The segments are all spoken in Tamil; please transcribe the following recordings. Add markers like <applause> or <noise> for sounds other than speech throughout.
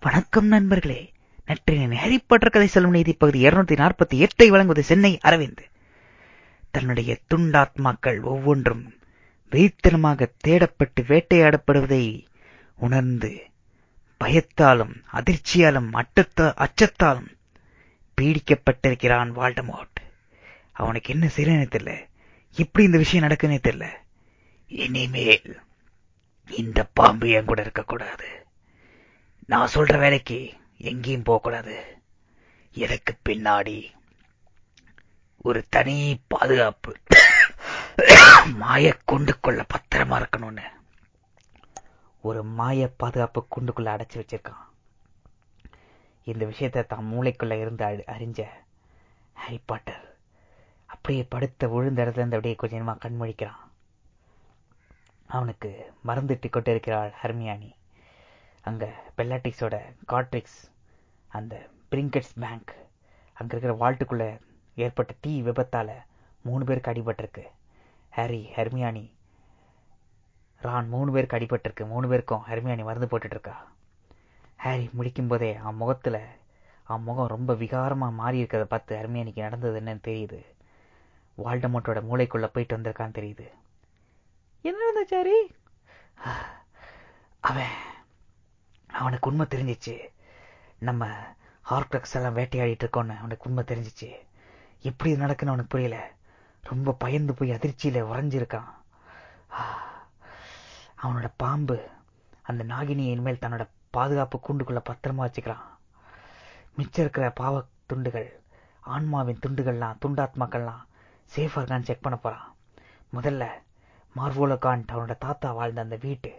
வணக்கம் நண்பர்களே. நற்றினின் ஹரிப்பட்டர் கதை சொல்லும் நீதி பகுதி இருநூத்தி நாற்பத்தி எட்டை வழங்குவது சென்னை அரவிந்த். தன்னுடைய துண்டாத்மாக்கள் ஒவ்வொன்றும் வெறித்தனமாக தேடப்பட்டு வேட்டையாடப்படுவதை உணர்ந்து பயத்தாலும் அதிர்ச்சியாலும் அச்சத்தாலும் பீடிக்கப்பட்டிருக்கிறான் வால்டமோட். அவனுக்கு என்ன செய்யறனே தெரியல. எப்படி இந்த விஷயம் நடக்குன்னே தெரியல. இனிமேல் இந்த பாம்பு என் கூட இருக்கக்கூடாது. நான் சொல்ற வேலைக்கு எங்கேயும் போகக்கூடாது. எனக்கு பின்னாடி? ஒரு தனி பாதுகாப்பு மாய கொண்டுக்குள்ள பத்திரமா இருக்கணும்னு. ஒரு மாய பாதுகாப்பு குண்டுக்குள்ள அடைச்சு வச்சிருக்கான். இந்த விஷயத்தை தான் மூளைக்குள்ள இருந்து அறிஞ்ச ஹாரி பாட்டர். அப்படியே படுத்த விழுந்த இடத்துல இருந்து அப்படியே கொஞ்சமா கண்மொழிக்கிறான். அவனுக்கு மறந்துட்டு கொண்டு இருக்கிறாள் ஹர்மியானி. அங்க பெல்லாட்டிக்ஸோட காட்ரிக்ஸ் அந்த பிரிங்கட்ஸ் பேங்க் அங்க இருக்கிற வால்ட்டுக்குள்ள ஏற்பட்ட தீ விபத்தால மூணு பேருக்கு அடிபட்டிருக்கு. ஹாரி ஹெர்மியானி ரான் மூணு பேருக்கு அடிபட்டிருக்கு. மூணு பேருக்கும் ஹெர்மியானி மருந்து போட்டுட்டு இருக்கா ஹாரி முடிக்கும் போதே அவன் முகத்துல அவன் முகம் ரொம்ப விகாரமா மாறி இருக்கிறத பார்த்து ஹெர்மியானிக்கு நடந்தது என்னன்னு தெரியுது. வால்டமோட்டோட மூளைக்குள்ள போயிட்டு வந்திருக்கான்னு தெரியுது. என்ன நடந்தாச்சாரி அவனுக்கு உண்மை தெரிஞ்சிச்சு. நம்ம ஹார்க்ரக்ஸ் எல்லாம் வேட்டையாடிட்டு இருக்கோன்னு அவனுக்கு உண்மை தெரிஞ்சிச்சு. எப்படி நடக்குன்னு அவனுக்கு புரியல. ரொம்ப பயந்து போய் அதிர்ச்சியில உறைஞ்சிருக்கான். அவனோட பாம்பு அந்த நாகினியை இனிமேல் தன்னோட பாதுகாப்பு கூண்டுக்குள்ள பத்திரமா வச்சுக்கிறான். மிச்சம் இருக்கிற பாவ துண்டுகள் ஆன்மாவின் துண்டுகள்லாம் துண்டாத்மாக்கள்லாம் சேஃபா இருக்கான்னு செக் பண்ண போறான். முதல்ல மார்வோலோ அவனோட தாத்தா வாழ்ந்த அந்த வீட்டு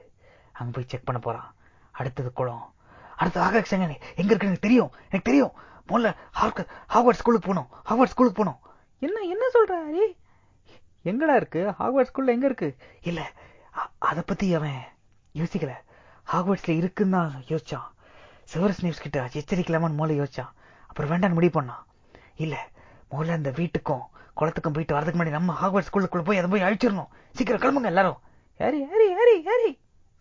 அங்க போய் செக் பண்ண போறான். அடுத்தது குளம். அடுத்து ஆகாஷ் எங்க எங்க இருக்கு எனக்கு தெரியும். எனக்கு தெரியும். முதல்ல ஹார்வர்ட் ஸ்கூலுக்கு போனோம் ஹார்வர்ட் ஸ்கூலுக்கு போனோம் என்ன என்ன சொல்ற எங்கடா இருக்கு? ஹார்வர்ட் ஸ்கூல்ல எங்க இருக்கு? இல்ல அதை பத்தி அவன் யோசிக்கல. ஹார்வர்ட்ஸ்ல இருக்குன்னு தான் யோசிச்சான். சிவரஸ் நியூஸ் கிட்ட எச்சரிக்கலாமான்னு மூலம் யோசிச்சான். அப்புறம் வேண்டாம் முடிவு பண்ணான். இல்ல முதல்ல அந்த வீட்டுக்கும் குளத்துக்கும் போயிட்டு வரதுக்கு முன்னாடி நம்ம ஹார்வர்ட் ஸ்கூலுக்குள்ள போய் அதை போய் அழிச்சிடணும். சீக்கிரம் கிளம்புங்க எல்லாரும். ஹரி ஹரி ஹரி ஹரி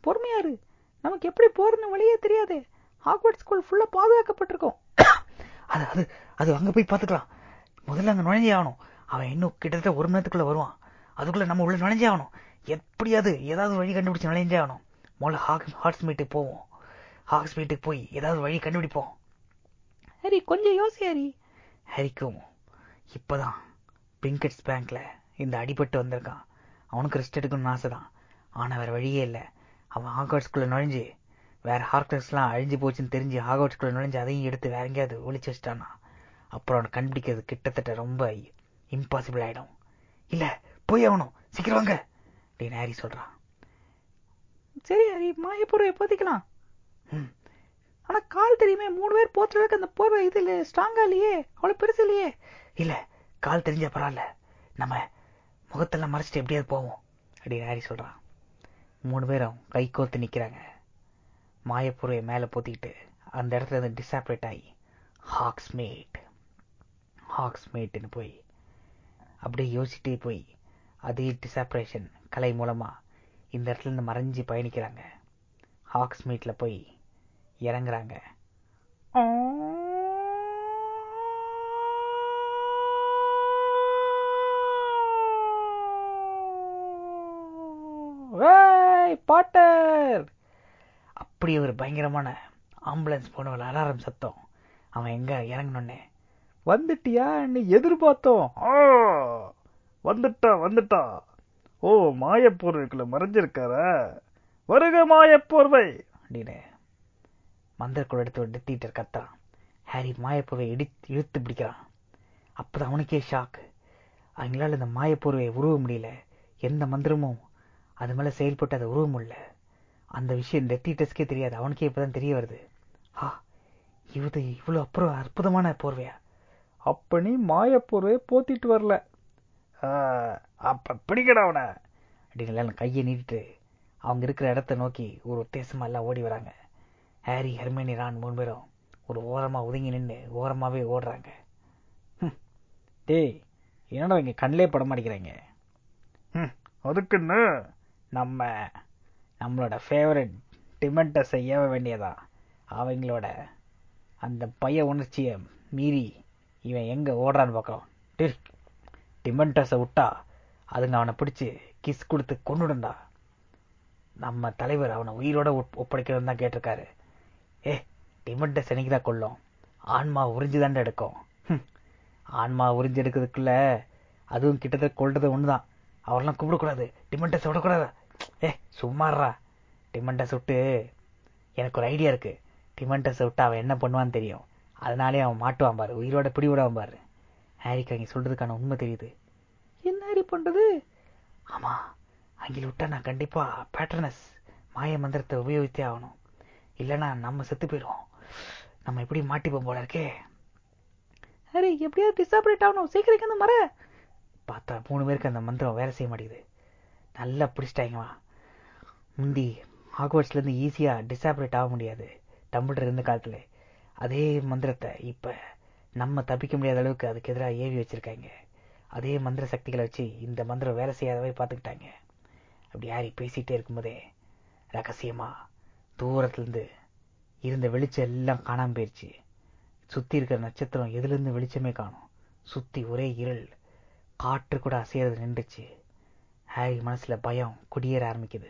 பொறுமையாரு நமக்கு எப்படி போறதுன்னு வழியே தெரியாது. ஹாக்வர்ட் ஸ்கூல் ஃபுல்லா பாதுகாக்கப்பட்டிருக்கும். <coughs> அது அது அது அங்க போய் பாத்துக்கலாம் முதல்ல அங்க நுழைஞ்சே ஆகணும். அவன் இன்னும் கிட்டத்தட்ட ஒரு மணி நேரத்துக்குள்ள வருவான். அதுக்குள்ள நம்ம உள்ள நுழைஞ்சே ஆகணும். எப்படியாவது ஏதாவது வழி கண்டுபிடிச்சு நுழைஞ்சே ஆகணும். முதல்ல ஹாக் ஹார்ட்ஸ் மீட்டுக்கு போவோம். ஹாக்ஸ் மீட்டுக்கு போய் ஏதாவது வழி கண்டுபிடிப்போம். ஹரி கொஞ்சம் யோசி ஹரி. ஹரிக்கும் இப்பதான் பிங்கட்ஸ் பேங்க்ல இந்த அடிபட்டு வந்திருக்கான். அவனுக்கு ரெஸ்ட் எடுக்கணும்னு ஆசைதான். ஆனா வேற வழியே இல்லை. அவன் ஹாக்வர்ட்ஸ்குள்ளே நுழைஞ்சு வேற ஹார்க்டர்ஸ் அழிஞ்சு போச்சுன்னு தெரிஞ்சு ஹாக்வர்ட்ஸ்குள்ளே நுழைஞ்சு அதையும் எடுத்து வேற எங்கேயாவது ஒழிச்சு வச்சிட்டானா அப்புறம் அவனை கண்டுபிடிக்கிறது கிட்டத்தட்ட ரொம்ப இம்பாசிபிள் ஆயிடும். இல்ல போய் ஆகணும் சீக்கிரம் வாங்க அப்படின்னு ஹாரி சொல்றான் சரி ஹாரி மாயப்பூர்வை போத்திக்கலாம். ஆனா கால் தெரியுமே மூணு பேர் போத்துறதுக்கு அந்த போர்வை இது இல்லை ஸ்ட்ராங்கா இல்லையே? அவ்வளவு பெருசு இல்லையே? இல்ல கால் தெரிஞ்ச பரவாயில்ல. நம்ம முகத்தெல்லாம் மறைச்சிட்டு எப்படியாவது போவோம் அப்படின்னு ஹாரி சொல்றான் மூணு பேரும் கை கோர்த்து நிக்கிறாங்க. மாயப்பொருவை மேலே போத்திக்கிட்டு அந்த இடத்துல இருந்து டிசாப்ரேட் ஆகி ஹாக்ஸ்மேட் ஹாக்ஸ்மேட்னு போய் அப்படியே யோசிச்சுட்டே போய் அதே டிசாப்ரேஷன் கலை மூலமாக இந்த இடத்துல இருந்து மறைஞ்சு பயணிக்கிறாங்க. ஹாக்ஸ்மேட்ல போய் இறங்குறாங்க. பாட்டர் அப்படி ஒரு பயங்கரமான ஆம்புலன்ஸ் போன ஒரு அலாரம் சத்தம். அவன் எங்க? இறங்கணுன்னே வந்துட்டியா? நீ எதிர்பார்த்தோம். வந்துட்டா வந்துட்டா. ஓ மாயப்போர்வைக்குள்ள மறைஞ்சிருக்கார? வருக மாயப்போர்வை. அப்படின்னு. மந்திரக்குள் எடுத்து ஒரு டெத்தீட்டர் கத்துறான். ஹாரி மாயப்போர்வை இடி இழுத்து பிடிக்கிறான். அப்பதான் அவனுக்கே ஷாக் அவங்களால இந்த மாயப்போர்வையை உருவ முடியல. எந்த மந்திரமும் அது மேலே செயல்பட்டு அதை உருவம் இல்லை. அந்த விஷயம் டெத்தீட்டர்ஸ்க்கே தெரியாது. அவனுக்கே இப்போதான் தெரிய வருது. ஆ இது இவ்வளோ அப்புறம் அற்புதமான போர்வையா? அப்பனி மாய மாயப்போர்வையை போத்திட்டு வரல. அப்போ பிடிக்கடா அவனை. அப்படின்னு கையை நீட்டிட்டு அவங்க இருக்கிற இடத்த நோக்கி ஒரு உத்தேசமாக எல்லாம் ஓடி வராங்க. ஹாரி ஹெர்மேனி ரான் மூணு பேரும் ஒரு ஓரமாக ஒதுங்கி நின்று ஓரமாகவே ஓடுறாங்க. டேய் என்னடா இங்கே கண்ணிலே பட மாட்டேங்கிறாங்க அதுக்குன்னு நம்ம நம்மளோட ஃபேவரட் டிமெண்டஸை ஏவ வேண்டியதா? அவங்களோட அந்த பய உணர்ச்சியை மீறி இவன் எங்கே ஓடுறான்னு பார்க்கலாம். டிமெண்டஸை விட்டா அதுங்க அவனை பிடிச்சி கிஸ் கொடுத்து கொண்டுடுண்டா நம்ம தலைவர் அவனை உயிரோட ஒப்- தான் கேட்டிருக்காரு. ஏ டிமெண்டஸ் என்னைக்குதான் கொல்லும்? ஆன்மா உறிஞ்சுதாண்டா எடுக்கும். ஆன்மா உறிஞ்சு எடுக்கிறதுக்குள்ள அதுவும் கிட்டத்தட்ட கொல்டுறது ஒன்று தான் அவரெல்லாம் கூப்பிடக்கூடாது டிமெண்டஸ் விடக்கூடாது? ஏ சும்மாறா டிமெண்டஸ் விட்டு எனக்கு ஒரு ஐடியா இருக்கு. டிமெண்டஸ் சுட்டு அவன் என்ன பண்ணுவான்னு தெரியும். அதனாலே அவன் மாட்டுவான் பாரு. உயிரோட பிடி விடாம பாரு. ஹாரிக்கு அங்கே சொல்றதுக்கான உண்மை தெரியுது. என்ன ஹாரி பண்றது? ஆமா அங்கே விட்டா நான் கண்டிப்பா பேட்டர்னஸ் மாய மந்திரத்தை உபயோகித்தே ஆகணும். இல்லைன்னா நம்ம செத்து போயிடுவோம். நம்ம எப்படி மாட்டிப்போம் போல இருக்கே. ஹரி எப்படியாவது டிசாபரேட் ஆகணும் சீக்கிரம் வந்து மர பார்த்தா மூணு பேருக்கு அந்த மந்திரம் வேலை செய்ய மாட்டேங்குது. நல்லா பிடிச்சிட்டாங்கம்மா முந்தி ஹாக்வர்ட்ஸ்ல ஈஸியாக ஈஸியா டிசாபரேட் ஆக முடியாது டம்பிள்டர் இருந்த காலத்தில். அதே மந்திரத்தை இப்போ நம்ம தப்பிக்க முடியாத அளவுக்கு அதுக்கு எதிராக ஏவி வச்சுருக்காங்க அதே மந்திர சக்திகளை வச்சு இந்த மந்திரம் வேலை செய்யாதவே பார்த்துக்கிட்டாங்க அப்படி யாரி பேசிகிட்டே இருக்கும்போதே ரகசியமாக தூரத்துலேருந்து இருந்த வெளிச்சம் எல்லாம் காணாமல் போயிடுச்சு சுற்றி இருக்கிற நட்சத்திரம் எதுலேருந்து வெளிச்சமே காணும். சுற்றி ஒரே இருள் காற்று கூட அசையறது நின்றுச்சு. ஹாரி மனசில் பயம் குடியேற ஆரம்பிக்குது.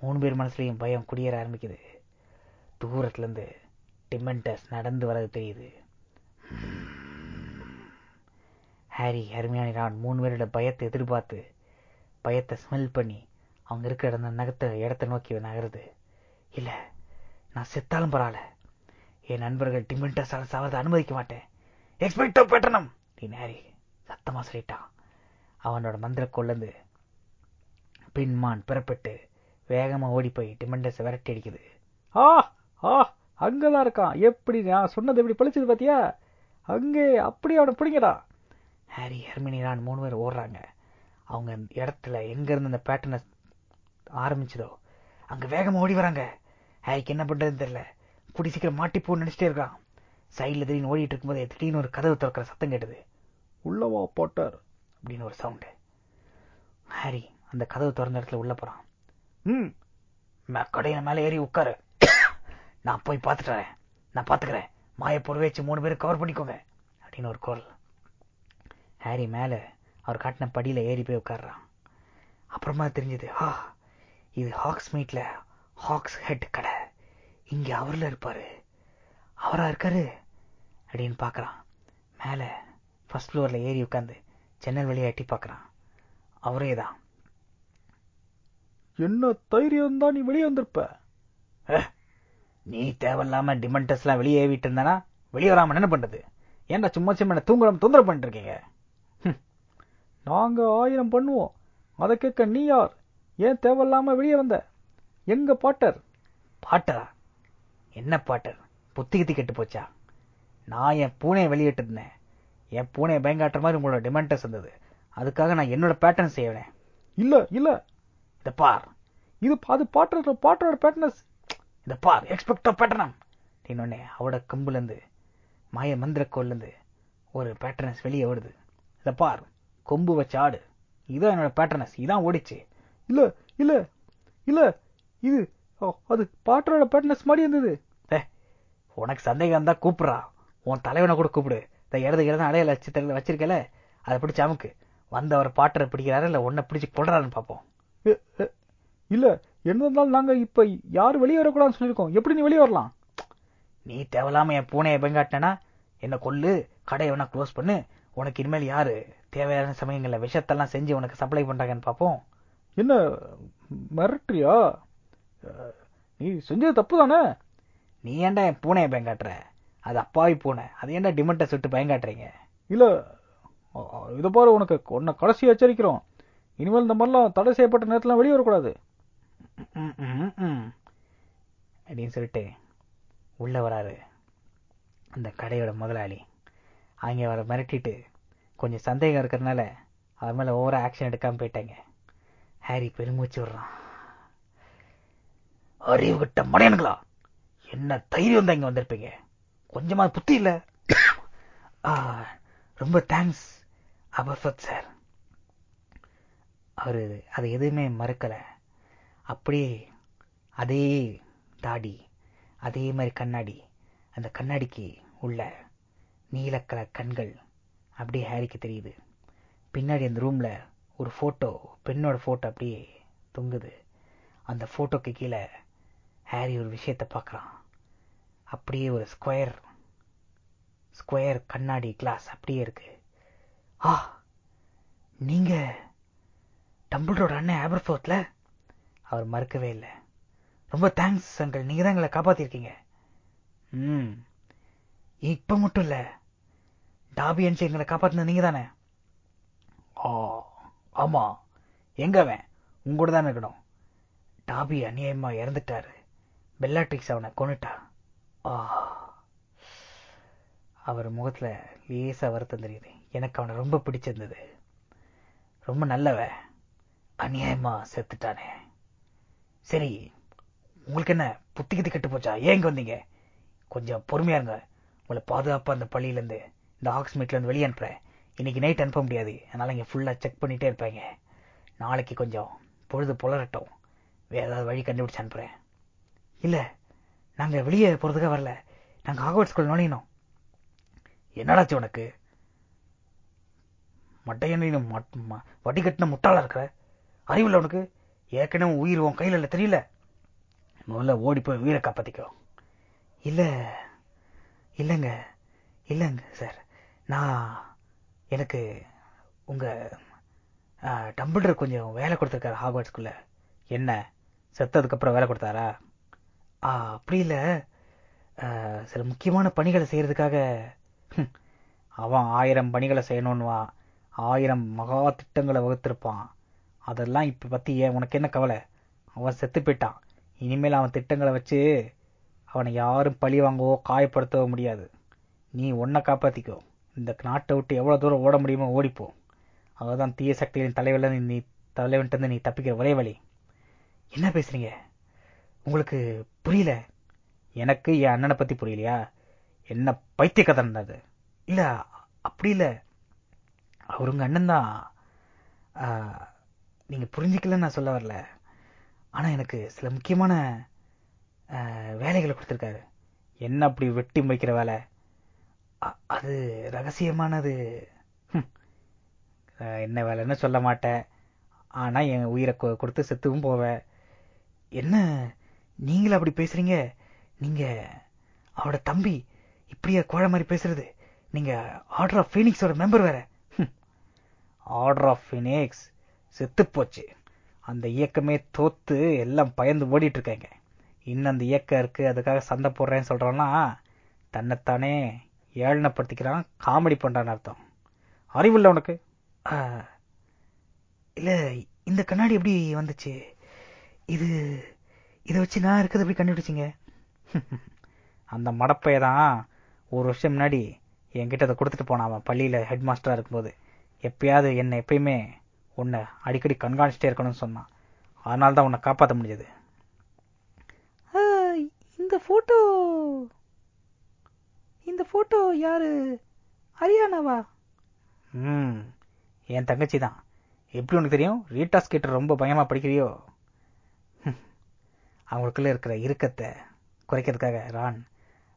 மூணு பேர் மனசுலையும் பயம் குடியேற ஆரம்பிக்குது. தூரத்துலேருந்து டிமெண்டஸ் நடந்து வர்றது தெரியுது. ஹாரி ஹெர்மியானி ரான் மூணு பேரோட பயத்தை எதிர்பார்த்து பயத்தை ஸ்மெல் பண்ணி அவங்க இருக்கிற அந்த நகத்தை இடத்தை நோக்கி நகருது. இல்லை நான் செத்தாலும் பரவாயில்ல. என் நண்பர்கள் டிமெண்டஸால் சாவதை அனுமதிக்க மாட்டேன். எக்ஸ்பெக்டோ பெட்டனம் அப்படின்னு ஹாரி சத்தமாக சொல்லிட்டான். அவனோட மந்திர கொள்ளந்து பின்மான் பிறப்பிட்டு வேகமா ஓடி போய் டிமெண்டஸை விரட்டி அடிக்குது ஆ ஆ அங்கதான் இருக்கான். எப்படி நான் சொன்னது எப்படி பழிச்சது பாத்தியா? அங்கே அப்படி அவனை பிடிங்கடா. ஹாரி ஹெர்மினி ரான் மூணு பேர் ஓடுறாங்க. அவங்க இடத்துல எங்க இருந்து அந்த பேட்டர்னை ஆரம்பிச்சதோ அங்க வேகமா ஓடி வராங்க. ஹாரிக்கு என்ன பண்றதுன்னு தெரியல. கூடி சீக்கிரம் மாட்டிப்போன்னு நினைச்சிட்டே இருக்கான். சைடுல திடீர்னு ஓடிட்டு இருக்கும்போது திடீர்னு ஒரு கதவு திறக்கிற சத்தம் கேட்டது. உள்ளவா போட்டார். அப்படின்னு ஒரு சவுண்டு ஹாரி அந்த கதவு திறந்த இடத்துல உள்ள போறான். ம். கடையில மேல ஏறி உட்காரு. நான் போய் பார்த்துட்டு வரேன். நான் பாத்துக்கிறேன் மாய பொருள் வச்சு மூணு பேரும் கவர் பண்ணிக்கோங்க. அப்படின்னு ஒரு குரல். ஹாரி மேல அவர் காட்டின படியில ஏறி போய் உட்கார்றான். அப்புறமா தெரிஞ்சது ஆ இது ஹாக்ஸ் மீட்ல ஹாக்ஸ் ஹெட் கடை. இங்க அவர்ல இருப்பாரு. அவரா இருக்காரு? அப்படின்னு பார்க்கறான். மேல ஃபர்ஸ்ட் ஃப்ளோர்ல ஏறி உட்காந்து ஜன்னல் வழியா எட்டி பார்க்கறான். அவரே தான் என்ன தைரியம் தான் நீ வெளியே வந்திருப்ப? நீ தேவையில்லாம டிமெண்டஸ் எல்லாம் வெளியே ஏவிட்டு இருந்தானா வெளியே வராம என்ன பண்றது? ஏன்டா சும்மா சும்மா என்ன தூங்குறாம தொந்தரவு பண்ணிட்டு இருக்கீங்க நாங்க ஆயிரம் பண்ணுவோம். அதை கேட்க நீ யார்? ஏன் தேவையில்லாம வெளியே வந்த? எங்க பாட்டர்? பாட்டரா? என்ன பாட்டர்? புத்தி கித்தி கெட்டு போச்சா? நான் என் பூனையை வெளியிட்டு இருந்தேன். என் பூனையை பயங்காட்டுற மாதிரி உங்களோட டிமெண்டஸ் இருந்தது அதுக்காக நான் என்னோட பேட்டர்ன் செய்வேன். இல்ல இல்ல. இந்த பார். இது அது பாட்டர் பாட்டரோட பேட்டர்னஸ் இந்த பார். எக்ஸ்பெக்டோ பேட்டர்னம் இன்னொன்னே அவட கம்புலேருந்து மாய மந்திரக்கோல்ல ஒரு பேட்டர்னஸ் வெளியே ஓடுது. இதை பார். கொம்பு வச்ச ஆடு. இதான் என்னோட பேட்டர்னஸ் இதான் ஓடிச்சு. இல்லை இல்லை இல்லை இது ஓ, அது பாட்டரோட பேட்டர்னஸ் மாதிரி இருந்தது. ஏ, உனக்கு சந்தேகம் தான் கூப்பிடுறா. உன் தலைவனை கூட கூப்பிடு. இந்த இடது இடது அடையில வச்சு வச்சிருக்கல? அதை பிடிச்சு அமுக்கு. வந்து அவர் பாட்டரை பிடிக்கிறாரு இல்லை உன்னை பிடிச்சி கொள்றாருன்னு பார்ப்போம் இல்ல என்ன இருந்தாலும் நாங்க இப்ப யாரும் வெளியே வரக்கூடாதுன்னு சொல்லியிருக்கோம். எப்படி நீ வெளியே வரலாம்? நீ தேவையில்லாம என் பூனையை பயங்காட்டினா என்ன கொல்லு கடையை வேணா க்ளோஸ் பண்ணு. உனக்கு இனிமேல் யாரு தேவையான சமயங்கள்ல விஷத்தெல்லாம் செஞ்சு உனக்கு சப்ளை பண்றாங்கன்னு பார்ப்போம் என்ன மிரட்டுறியா? நீ செஞ்சது தப்பு தானே நீ ஏன்டா என் பூனையை பயங்காட்டுற அது அப்பாவி பூனை. அது ஏன்டா டிமெண்ட்டை சுட்டு பயங்காட்டுறீங்க இல்ல இத பாரு உனக்கு உன்னை கடைசி எச்சரிக்கிறோம். இனிமேல் இந்த மாதிரிலாம் தடை செய்யப்பட்ட நேரத்தில் வெளியே வரக்கூடாது. ம், ம், ம். அப்படின்னு சொல்லிட்டு உள்ளே வராரு. அந்த கடையோட முதலாளி. அங்கே அவரை மிரட்டிட்டு கொஞ்சம் சந்தேகம் இருக்கிறதுனால அவர் மேலே ஓவரா ஆக்ஷன் எடுக்காமல் போயிட்டாங்க. ஹாரி பெருமூச்சு விடுறான். அறிவு கிட்ட மடையனுங்களா என்ன தைரியம் தான் இங்கே வந்திருப்பீங்க? கொஞ்சமாக புத்தி இல்லை? <coughs> ரொம்ப தேங்க்ஸ் அபர்ஃபத் சார். அவர் அதை எதுவுமே மறுக்கலை. அப்படியே அதே தாடி அதே மாதிரி கண்ணாடி அந்த கண்ணாடிக்கு உள்ள நீல கலர் கண்கள் அப்படியே ஹாரிக்கு தெரியுது. பின்னாடி அந்த ரூமில் ஒரு ஃபோட்டோ பெண்ணோட ஃபோட்டோ அப்படியே தொங்குது. அந்த ஃபோட்டோக்கு கீழே ஹாரி ஒரு விஷயத்தை பார்க்குறான். அப்படியே ஒரு ஸ்கொயர் ஸ்கொயர் கண்ணாடி கிளாஸ் அப்படியே இருக்கு. ஆ நீங்கள் டம்பிளோட அண்ணன் ஆபர்ஃபோர்ட்ல அவர் மறுக்கவே இல்லை. ரொம்ப தேங்க்ஸ் அங்கிள் நீங்க தான் எங்களை காப்பாத்திருக்கீங்க. ம். இப்ப மட்டும் இல்ல. டாபி அன்சி எங்களை காப்பாத்தின நீங்க தானே? ஆ ஆமா. எங்கே அவன்? உங்களோட தானே இருக்கணும். டாபி அநியாயமா இறந்துட்டாரு. பெல்லாட்ரிக்ஸ் அவனை கொன்னுட்டா. ஆ. அவர் முகத்துல லேசா வருத்தம் தெரியுது. எனக்கு அவனை ரொம்ப பிடிச்சிருந்தது. ரொம்ப நல்லவன். அநியாயமா செத்துட்டானே சரி உங்களுக்கு என்ன புத்தி கித்தி கெட்டு போச்சா? ஏங்க இங்க வந்தீங்க? கொஞ்சம் பொறுமையா இருங்க. உங்களை பாதுகாப்பா அந்த பள்ளியில இருந்து இந்த ஹாக்ஸ்மீட்ல இருந்து வெளியே அனுப்புறேன். இன்னைக்கு நைட் அனுப்ப முடியாது. அதனால இங்க ஃபுல்லா செக் பண்ணிட்டே இருப்பாங்க. நாளைக்கு கொஞ்சம் பொழுது புலரட்டும். வேற ஏதாவது வழி கண்டுபிடிச்சு அனுப்புறேன். இல்ல நாங்க வெளியே போறதுக்காக வரல. நாங்க ஹாக்வர்ட் ஸ்கூல் நுழையணும். என்னடாச்சு உனக்கு? மட்டையன் வட்டி கட்டின முட்டாளா இருக்கிற? அறிவில்ல உனக்கு? ஏற்கனவே உயிர் உன் கையில் இல்லை தெரியல? முதல்ல ஓடி போய் உயிரை காப்பாற்றிக்கோ இல்லை இல்லைங்க இல்லைங்க சார் நான் எனக்கு உங்கள் டம்பிள்டர் கொஞ்சம் வேலை கொடுத்துருக்காரு ஹார்வர்ட் என்ன? செத்ததுக்கப்புறம் வேலை கொடுத்தாரா? ஆ, அப்படி இல்லை. சில முக்கியமான பணிகளை செய்கிறதுக்காக அவன் ஆயிரம் பணிகளை செய்யணும்னுவான். ஆயிரம் மகா திட்டங்களை வகுத்திருப்பான். அதெல்லாம் இப்ப பத்தி ஏன் உனக்கு என்ன கவலை? அவன் செத்து போயிட்டான். இனிமேல் அவன் திட்டங்களை வச்சு அவனை யாரும் பழி வாங்கவோ காயப்படுத்தவோ முடியாது. நீ உன்னை காப்பாத்திக்கோ. இந்த நாட்டை விட்டு எவ்வளோ தூரம் ஓட முடியுமோ ஓடிப்போ. அவதான் தீய சக்திகளின் தலைவரில் நீ தலைவன்ட்டு நீ தப்பிக்கிற ஒரே வழி. என்ன பேசுறீங்க? உங்களுக்கு புரியல? எனக்கு என் அண்ணனை பத்தி புரியலையா? என்ன பைத்திய கதை இருந்தது இல்ல அப்படி இல்லை. அவருங்க அண்ணன் தான். நீங்க புரிஞ்சுக்கலன்னு நான் சொல்ல வரல. ஆனா எனக்கு சில முக்கியமான வேலைகளை கொடுத்துருக்காரு. என்ன அப்படி வெட்டி முடிக்கிற வேலை? அ- அது ரகசியமானது. என்ன வேலைன்னு சொல்ல மாட்டேன். ஆனா என் உயிரை கொ- கொடுத்து செத்துவும் போவேன் என்ன நீங்களும் அப்படி பேசுறீங்க? நீங்க அவரோட தம்பி இப்படியா கோழ மாதிரி பேசுறது? நீங்க ஆர்டர் ஆஃப் ஃபீனிக்ஸோட மெம்பர் வேற. Order of Phoenix. செத்துப்போச்சு. அந்த இயக்கமே தோத்து எல்லாம் பயந்து ஓடிட்டு இருக்காங்க இன்னும் அந்த இயக்கம் இருக்கு அதுக்காக சண்டை போடுறேன்னு சொல்றோம்னா தன்னைத்தானே ஏழனப்படுத்திக்கிறான் காமெடி பண்றான்னு அர்த்தம். அறிவில்ல உனக்கு? இல்ல இந்த கண்ணாடி எப்படி வந்துச்சு? இது இதை வச்சு நான் இருக்கிறது எப்படி கண்டுபிடிச்சிங்க? அந்த மடப்பைய தான் ஒரு வருஷம் முன்னாடி என்கிட்ட அதை கொடுத்துட்டு போனான் அவன் பள்ளியில ஹெட் மாஸ்டரா இருக்கும்போது. எப்பயாவது என்னை எப்பயுமே உன்னை அடிக்கடி கண்காணிச்சிட்டே இருக்கணும்னு சொன்னான். அதனால தான் உன்னை காப்பாற்ற முடிஞ்சது. இந்த போட்டோ இந்த போட்டோ யாரு? ஹரியானாவா ம் என் தங்கச்சி தான் எப்படி உனக்கு தெரியும்? ரீட்டாஸ் கிட்ட ரொம்ப பயமா படிக்கிறியோ. அவங்களுக்குள்ள இருக்கிற இறுக்கத்தை குறைக்கிறதுக்காக ரான்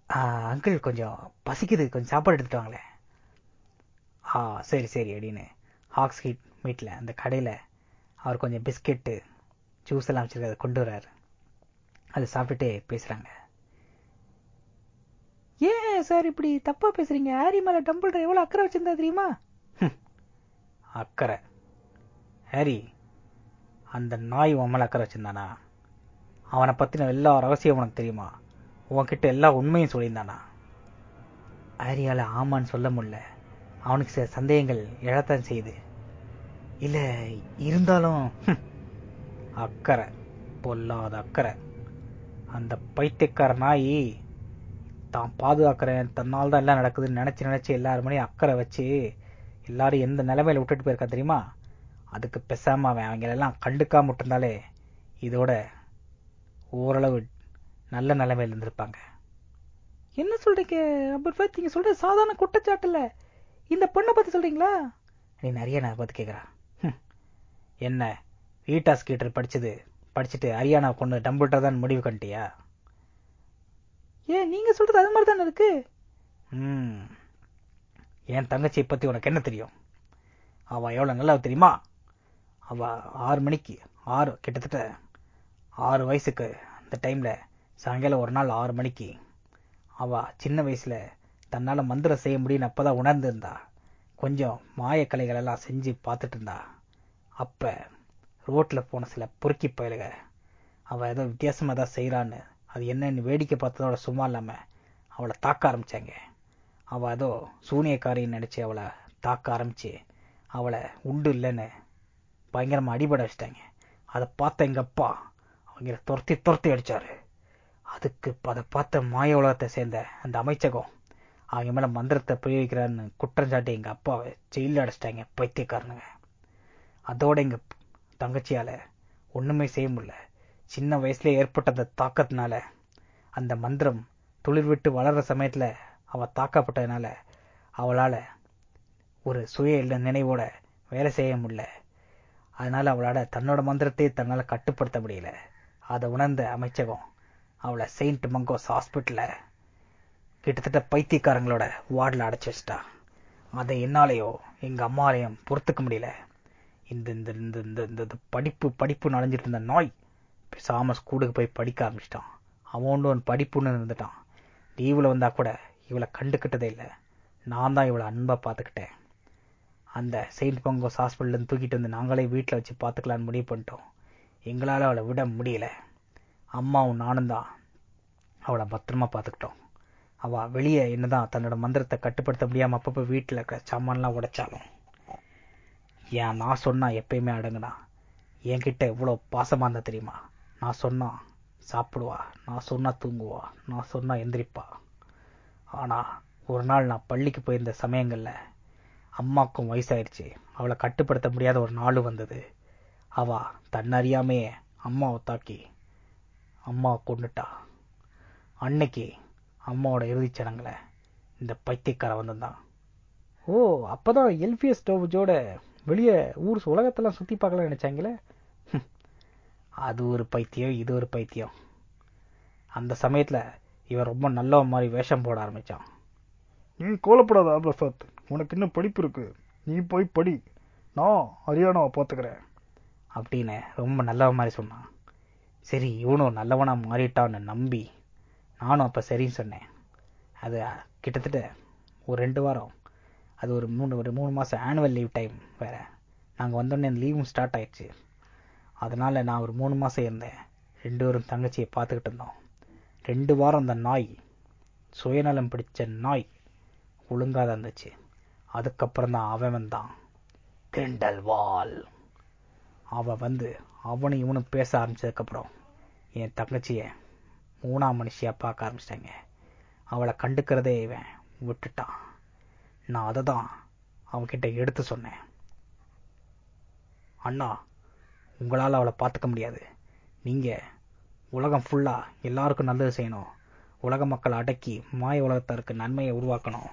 ஆ, அங்கிள் கொஞ்சம் பசிக்குது. கொஞ்சம் சாப்பாடு எடுத்துட்டு வாங்களேன். ஆ சரி சரி அப்படின்னு ஹாக்ஸ்ஹீட் மீட்டில் அந்த கடையில் அவர் கொஞ்சம் பிஸ்கெட்டு ஜூஸ் எல்லாம் வச்சிருக்காரு கொண்டு வர்றாரு. அதை சாப்பிட்டுட்டே பேசுகிறாங்க ஏன் சார் இப்படி தப்பாக பேசுகிறீங்க ஹாரி மேலே டம்பிள் எவ்வளோ அக்கறை வச்சிருந்தா தெரியுமா? அக்கறை. ஹாரி அந்த நாய் உன் மேலே அக்கறை வச்சிருந்தானா? அவனை பற்றின எல்லா ரகசியம் உனக்கு தெரியுமா? உன்கிட்ட எல்லா உண்மையும் சொல்லியிருந்தானா? ஹாரியால் ஆமான்னு சொல்ல முடியல. அவனுக்கு சில சந்தேகங்கள் எழத்தான் செய்யுது இல்ல இருந்தாலும் அக்கறை பொல்லாத அக்கறை. அந்த பைத்தியக்கார நாய் தான் பாதுகாக்கிறேன். தன்னால் தான் எல்லாம் நடக்குதுன்னு நினைச்சு நினைச்சு எல்லாருமே அக்கறை வச்சு எல்லாரும் எந்த நிலைமையில விட்டுட்டு போயிருக்கான் தெரியுமா? அதுக்கு பெசாம அவன் அவங்களெல்லாம் கண்டுக்காம விட்டுருந்தாலே இதோட ஓரளவு நல்ல நிலைமையில் இருந்திருப்பாங்க. என்ன சொல்றீங்க? அப்பர் நீங்க சொல்ற சாதாரண குற்றச்சாட்டு இந்த பொண்ணை பத்தி சொல்றீங்களா? நீ நிறைய நான் பத்தி கேக்குறா. ஹம். என்ன ரீட்டா ஸ்கீட்டர் படிச்சது படிச்சுட்டு ஹரியானா பொண்ணு டம்பிள்டர் தான் முடிவு பண்ணிட்டியா? ஏன் நீங்க சொல்றது அது மாதிரி தானே இருக்கு? ம் என் தங்கச்சியை பத்தி உனக்கு என்ன தெரியும்? அவ எவ்வளவு நல்லா தெரியுமா? அவ ஆறு மணிக்கு ஆறு கிட்டத்தட்ட ஆறு வயசுக்கு அந்த டைம்ல சாயங்காலம் ஒரு நாள் ஆறு மணிக்கு. அவ சின்ன வயசுல தன்னால மந்திரம் செய்ய முடியும்னு அப்பதான் உணர்ந்திருந்தா. கொஞ்சம் மாயக்கலைகள் எல்லாம் செஞ்சு பார்த்துட்டு இருந்தா அப்ப ரோட்ல போன சில பொறுக்கி பயலுக அவ ஏதோ வித்தியாசமா தான் செய்யறான்னு அது என்னன்னு வேடிக்கை பார்த்ததோட சும்மா இல்லாம அவளை தாக்க ஆரம்பிச்சாங்க. அவ ஏதோ சூனியக்காரின்னு நினைச்சு அவளை தாக்க ஆரம்பிச்சு அவளை உண்டு இல்லைன்னு பயங்கரமா அடிபட வச்சிட்டாங்க. அதை பார்த்த எங்க அப்பா அவங்க துரத்தி துரத்தி அடிச்சாரு. அதுக்கு அதை பார்த்த மாய உலகத்தை சேர்ந்த அந்த அமைச்சகம் அவங்க மேல மந்திரத்தை பிரயோகிக்கிறான்னு குற்றம் சாட்டி எங்க அப்பாவை ஜெயில அடைச்சிட்டாங்க பைத்தியக்காரனுங்க. அதோட எங்க தங்கச்சியால ஒண்ணுமே செய்ய முடியல. சின்ன வயசுல ஏற்பட்ட அந்த தாக்கத்தினால அந்த மந்திரம் துளிர் விட்டு வளர்ற சமயத்துல அவ தாக்கப்பட்டதுனால அவளால ஒரு சுய இல்ல நினைவோட வேலை செய்ய முடியல. அதனால அவளால தன்னோட மந்திரத்தை தன்னால கட்டுப்படுத்த முடியல. அதை உணர்ந்த அமைச்சகம் அவளை செயின்ட் மங்கோஸ் ஹாஸ்பிட்டல்ல கிட்டத்தட்ட பைத்தியக்காரங்களோட வார்டில் அடைச்சி வச்சிட்டா. அதை என்னாலேயோ எங்கள் அம்மாலையும் பொறுத்துக்க முடியல. இந்த இந்த இந்த இந்த இந்த இந்த படிப்பு படிப்பு நனைஞ்சிட்டு இருந்த நாய் பேசாம ஸ்கூலுக்கு போய் படிக்க ஆரம்பிச்சிட்டான். அவன் ஒன்று படிப்புன்னு இருந்துட்டான். லீவில் வந்தால் கூட இவளை கண்டுக்கிட்டதே இல்லை. நான் தான் இவளை அன்பாக பார்த்துக்கிட்டேன். அந்த செயின்ட் பங்கோஸ் ஹாஸ்பிட்டலேருந்து தூக்கிட்டு வந்து நாங்களே வீட்டில் வச்சு பார்த்துக்கலான்னு முடிவு பண்ணிட்டோம். எங்களால் அவளை விட முடியல. அம்மாவும் நானும் தான் அவளை பத்திரமா பார்த்துக்கிட்டோம். அவ வெளியே என்னதான் தன்னோட மந்திரத்தை கட்டுப்படுத்த முடியாம அப்பப்போ வீட்டில் இருக்கிற சாமான்லாம் உடைச்சாலும். ஏன் நான் சொன்னா எப்பயுமே அடங்குனா என்கிட்ட இவ்வளோ பாசமா இருந்தா தெரியுமா? நான் சொன்னா சாப்பிடுவா நான் சொன்னா தூங்குவா நான் சொன்னா எந்திரிப்பா. ஆனா ஒரு நாள் நான் பள்ளிக்கு போயிருந்த சமயங்கள்ல அம்மாக்கும் வயசாயிருச்சு. அவளை கட்டுப்படுத்த முடியாத ஒரு நாள் வந்தது. அவ தன்னறியாமையே அம்மாவை தாக்கி அம்மாவை கொண்டுட்டா அன்னைக்கு அம்மாவோட இறுதிச் சடங்குல இந்த பைத்தியக்கார வந்திருந்தான். ஓ அப்பதான் எல்பிஎஸ் ஸ்டோவஜோட வெளியே ஊர் உலகத்தெல்லாம் சுத்தி பார்க்கலாம் நினைச்சாங்களே? அது ஒரு பைத்தியம் இது ஒரு பைத்தியம். அந்த சமயத்துல இவன் ரொம்ப நல்லவன் மாதிரி வேஷம் போட ஆரம்பிச்சான். நீ கோலப்படாத பிரசாத் உனக்கு இன்னும் படிப்பு இருக்கு. நீ போய் படி. நான் ஹரியானாவை பார்த்துக்கிறேன். அப்படின்னு ரொம்ப நல்லவன் மாதிரி சொன்னான். சரி இவனும் நல்லவனா மாறிட்டான்னு நம்பி நானும் அப்போ சரின்னு சொன்னேன். அது கிட்டத்தட்ட ஒரு ரெண்டு வாரம். அது ஒரு மூணு ஒரு மூணு மாதம் ஆனுவல் லீவ் டைம் வேற. நாங்கள் வந்தோடனே லீவும் ஸ்டார்ட் ஆயிடுச்சு. அதனால் நான் ஒரு மூணு மாதம் இருந்தேன். ரெண்டு பேரும் தங்கச்சியை பார்த்துக்கிட்டு இருந்தோம். ரெண்டு வாரம் அந்த நாய் சுயநலம் பிடிச்ச நாய் ஒழுங்காக தான் இருந்துச்சு. அதுக்கப்புறம் தான் அவன் வந்தான். கிண்டல்வால் அவன் வந்து அவனும் இவனும் பேச ஆரம்பிச்சதுக்கப்புறம் என் தங்கச்சியை மூணாம் மனுஷியா பார்க்க ஆரம்பிச்சிட்டாங்க. அவளை கண்டுக்கிறதே இவன். விட்டுட்டான். நான் அதை தான் அவன்கிட்ட எடுத்து சொன்னேன். அண்ணா உங்களால் அவளை பார்த்துக்க முடியாது. நீங்க உலகம் ஃபுல்லா எல்லாருக்கும் நல்லது செய்யணும். உலக மக்களை அடக்கி மாய உலகத்தாருக்கு நன்மையை உருவாக்கணும்.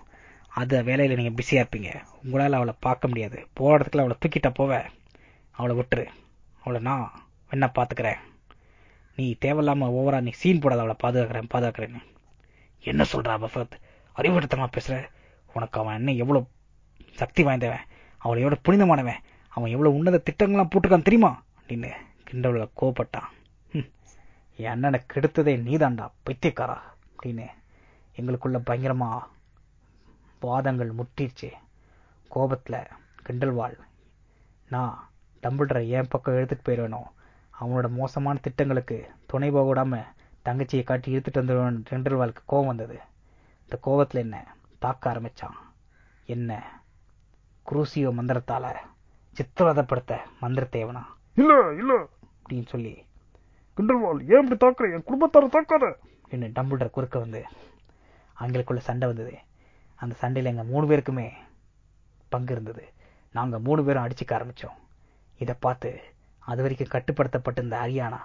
அது வேலையில் நீங்க பிஸியா இருப்பீங்க. உங்களால் அவளை பார்க்க முடியாது. போற இடத்துல அவளை தூக்கிட்ட போவ. அவளை விட்டுரு. அவளை நான் என்ன பார்த்துக்கிறேன். நீ தேவையில்லாம ஓவரா நீ சீன் போடாத அவளை பாதுகாக்கிறேன் பாதுகாக்கிறேன்னு. என்ன சொல்றா பஃபத் அறிவுறுத்தமா பேசுற? உனக்கு அவன் என்ன எவ்வளவு சக்தி வாய்ந்தவன்? அவளை எவ்வளவு புனிதமானவன்? அவன் எவ்வளவு உன்னத திட்டங்கள்லாம் போட்டிருக்கான் தெரியுமா? அப்படின்னு கிண்டவுல கோபப்பட்டான் என் அண்ணனை கெடுத்ததே நீதான்டா பைத்தியக்காரா? அப்படின்னு எங்களுக்குள்ள பயங்கரமா வாதங்கள் முட்டிருச்சு. கோபத்துல கிண்டல்வாள் நான் டம்பிள்டரை என் பக்கம் எடுத்துட்டு போயிடுவேனோ அவனோட மோசமான திட்டங்களுக்கு துணை போக விடாம தங்கச்சியை காட்டி இழுத்துட்டு வந்துடுவேன் கிண்டல்வாளுக்கு கோபம் வந்தது. இந்த கோபத்துல என்ன? தாக்க ஆரம்பிச்சான். என்ன? குரூசியோ மந்திரத்தால சித்திரவதைப்படுத்த மந்திரத்தை எவனா? இல்ல இல்ல. அப்படின்னு சொல்லி. கிண்டர்வால் ஏன் இப்படி தாக்குற? என் குடும்பத்தார தாக்காத. என்ன டம்பிள்டர் குறுக்க வந்து அவங்களுக்குள்ள சண்டை வந்தது. அந்த சண்டையில எங்க மூணு பேருக்குமே பங்கு இருந்தது. நாங்க மூணு பேரும் அடிச்சுக்க ஆரம்பிச்சோம். இத பார்த்து அது வரைக்கும் கட்டுப்படுத்தப்பட்டிருந்த ஹரியானா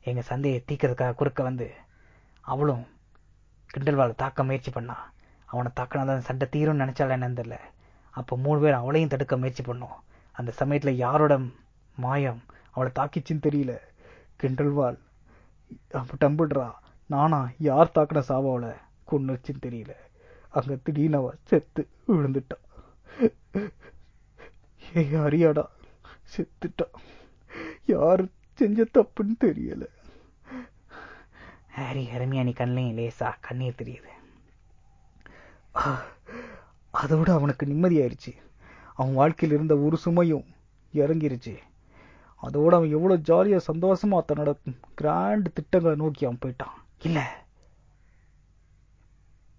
எங்கள் சந்தையை தீக்கிறதுக்காக குறுக்க வந்து அவளும் கிண்டல்வாலை தாக்க முயற்சி பண்ணா. அவனை தாக்கினாதான் சண்டை தீரும்னு நினைச்சால என்னன்னு தெரியல. மூணு பேரும் அவளையும் தடுக்க முயற்சி பண்ணோம். அந்த சமயத்தில் யாரோட மாயம் அவளை தாக்கிச்சுன்னு தெரியல. கிண்டல்வாள் அப்ப நானா யார் தாக்குன சாவாவில் கொன்னுச்சுன்னு தெரியல. அங்கே திடீர்னு அவள் செத்து விழுந்துட்டான் ஏ அரியாடா செத்துட்டான் யார் செஞ்ச தப்புன்னு தெரியல. ஹாரி ஹெர்மியானி கண்ணையும் லேசா கண்ணீர் தெரியுது. அதோட அவனுக்கு நிம்மதியாயிருச்சு. அவன் வாழ்க்கையில் இருந்த ஒரு சுமையும் இறங்கிருச்சு. அதோட அவன் எவ்வளவு ஜாலியா சந்தோஷமா தன்னோட கிராண்ட் திட்டங்களை நோக்கி அவன் போயிட்டான். இல்ல.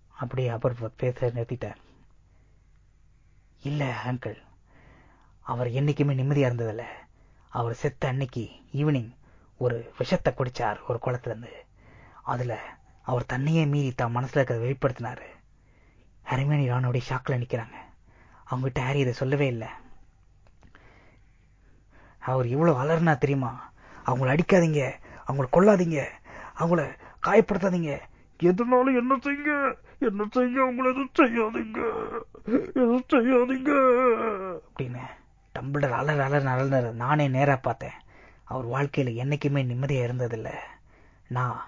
அப்படியே அபர் பேச நிறுத்திட்டார் இல்ல அங்கிள் அவர் என்னைக்குமே நிம்மதியா இருந்ததில்லை. அவர் செத்த அன்னைக்கு ஈவினிங் ஒரு விஷத்தை குடிச்சார் ஒரு குளத்துல இருந்து அதுல அவர் தன்னையே மீறி தான் மனசுல இருக்கிறத வெளிப்படுத்தினாரு. ஹரிமேனி ராணோடைய ஷாக்ல நிக்கிறாங்க. அவங்ககிட்ட ஹாரி இதை சொல்லவே இல்லை. அவர் இவ்வளவு அலர்னா தெரியுமா? அவங்கள அடிக்காதீங்க அவங்கள கொல்லாதீங்க அவங்கள காயப்படுத்தாதீங்க. எதுனாலும் என்ன செய்யுங்க? என்ன செய்யுங்க? அவங்கள எதுவும் செய்யாதீங்க. எதுவும் செய்யாதீங்க. அப்படின்னு டம்பிளர் அலர் அலர் அலர்னாரு நானே நேரா பார்த்தேன். அவர் வாழ்க்கையில என்னைக்குமே நிம்மதியா இருந்ததில்ல. நான்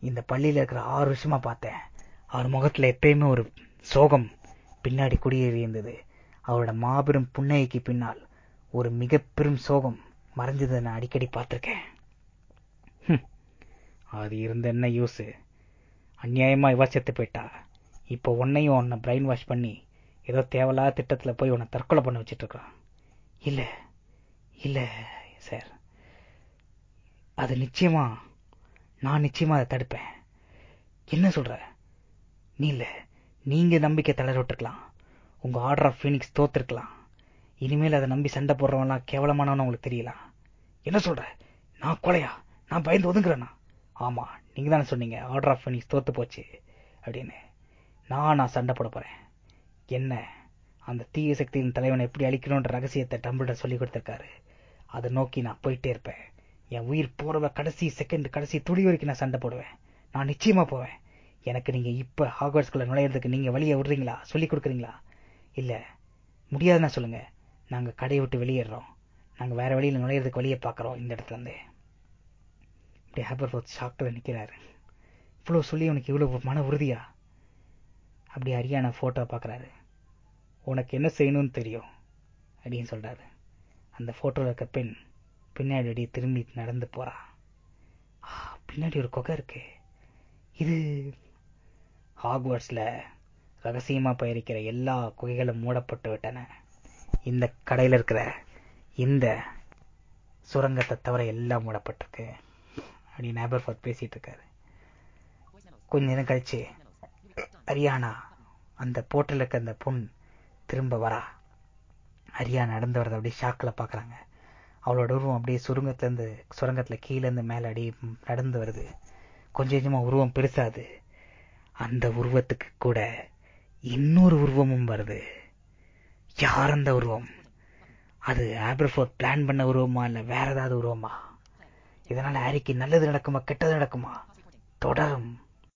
இந்த பள்ளியில இருக்கிற ஆறு வருஷமா பார்த்தேன். அவர் முகத்துல எப்பயுமே ஒரு சோகம் பின்னாடி குடியேறி இருந்தது. அவரோட மாபெரும் புன்னகைக்கு பின்னால் ஒரு மிக பெரும் சோகம் மறைஞ்சதை நான் அடிக்கடி பார்த்திருக்கேன். அது இருந்த என்ன யூஸ் அநியாயமா இவா செத்து போயிட்டா. இப்போ உன்னையும் உன்னை பிரெயின் வாஷ் பண்ணி ஏதோ தேவையில்லாத திட்டத்துல போய் உன்னை தற்கொலை பண்ண வச்சிட்டு இருக்கான். இல்ல இல்ல சார் அது நிச்சயமா நான் நிச்சயமா அதை தடுப்பேன். என்ன சொல்ற? நீ இல்ல நீங்க நம்பிக்கை தளர விட்டுருக்கலாம். உங்க ஆர்டர் ஆஃப் ஃபீனிக்ஸ் தோத்துருக்கலாம். இனிமேல் அதை நம்பி சண்டை போடுறவன்லாம் கேவலமானவனு உங்களுக்கு தெரியலாம் என்ன சொல்ற? நான் கொலையா? நான் பயந்து ஒதுங்குறேனா? ஆமா நீங்க தானே சொன்னீங்க ஆர்டர் ஆஃப் ஃபீனிக்ஸ் தோத்து போச்சு அப்படின்னு. நான் நான் சண்டை போட போறேன். என்ன? அந்த தீய சக்தியின் தலைவனை எப்படி அழிக்கணும்ன்ற ரகசியத்தை டம்பிள்டர் சொல்லி கொடுத்துருக்காரு. அதை நோக்கி நான் போயிட்டே இருப்பேன். என் உயிர் போறவ கடைசி செகண்ட் கடைசி துளி வரைக்கும் நான் சண்டை போடுவேன். நான் நிச்சயமா போவேன். எனக்கு நீங்க இப்ப ஹாகர்ஸ்குள்ள நுழையிறதுக்கு நீங்க வழியை விடுறீங்களா? சொல்லி கொடுக்குறீங்களா? இல்ல முடியாதுன்னா சொல்லுங்க. நாங்க கடையை விட்டு வெளியேறோம் நாங்க வேற வழியில நுழையிறதுக்கு வழியை பார்க்கறோம் இந்த இடத்துல இருந்து. இப்படி ஹேபர்ஃபோர்ட் ஷாக்ல நிக்கிறாரு. இவ்வளவு சொல்லி உனக்கு இவ்வளவு மன உறுதியா? அப்படி ஹரியானா போட்டோ பாக்குறாரு உனக்கு என்ன செய்யணும்னு தெரியும் அப்படின்னு சொல்கிறாரு அந்த ஃபோட்டோவில் இருக்க பெண் பின்னாடி அடி திரும்பி நடந்து போறா. ஆ, பின்னாடி ஒரு குகை இருக்கு. இது ஹாக்வர்ட்ஸில் ரகசியமாக பயிரிக்கிற எல்லா குகைகளும் மூடப்பட்டு விட்டன. இந்த கடையில் இருக்கிற இந்த சுரங்கத்தை தவிர எல்லாம் மூடப்பட்டிருக்கு அப்படின்னு நேபர்ஃபோர்ட் பேசிகிட்டு இருக்காரு. கொஞ்ச நேரம் கழிச்சு ஹரியானா அந்த போட்டில் இருக்க அந்த பொண் திரும்ப வரா. அரியா நடந்து வரத அப்படியே ஷாக்கில் பார்க்குறாங்க அவளோட உருவம் அப்படியே சுருங்கத்துலேருந்து சுரங்கத்தில் கீழேருந்து மேலே அடி அப்படியே நடந்து வருது. கொஞ்சம் கொஞ்சமாக உருவம் பெருசாது. அந்த உருவத்துக்கு கூட இன்னொரு உருவமும் வருது. யார் அந்த உருவம்? அது ஆப்ரஃபோர்ட் பிளான் பண்ண உருவமா இல்லை வேற ஏதாவது உருவமா? இதனால ஹாரிக்கு நல்லது நடக்குமா கெட்டது நடக்குமா? தொடரும்.